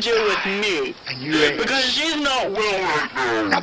deal with me. because she's not willing.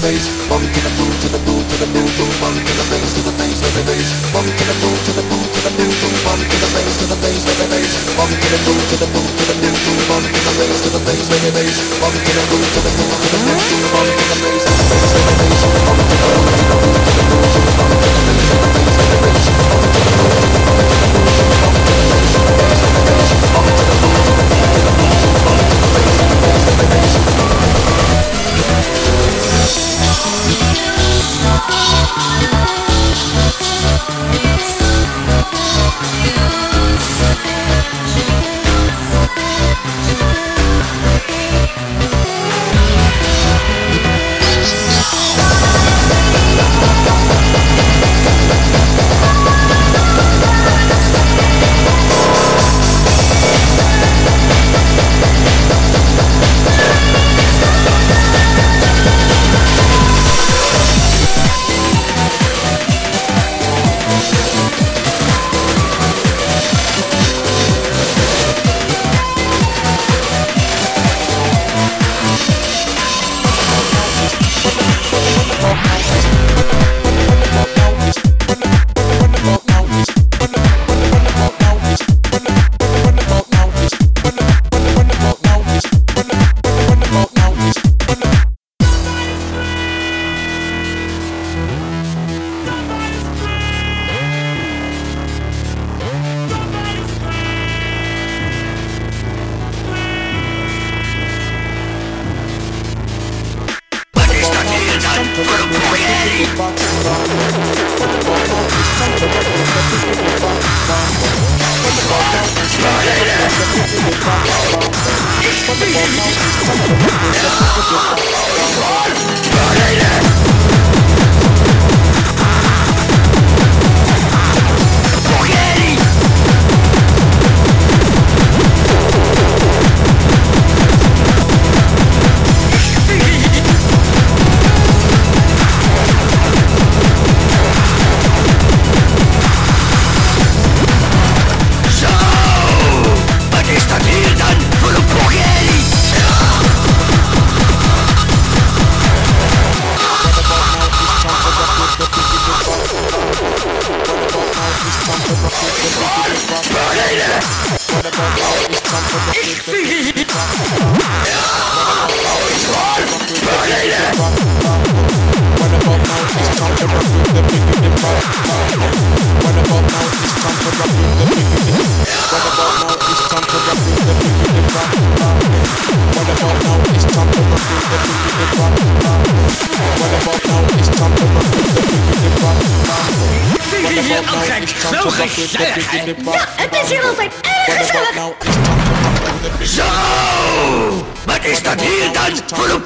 Base. Ja, het is hier altijd erg gezellig. So, mas está das hier dann für!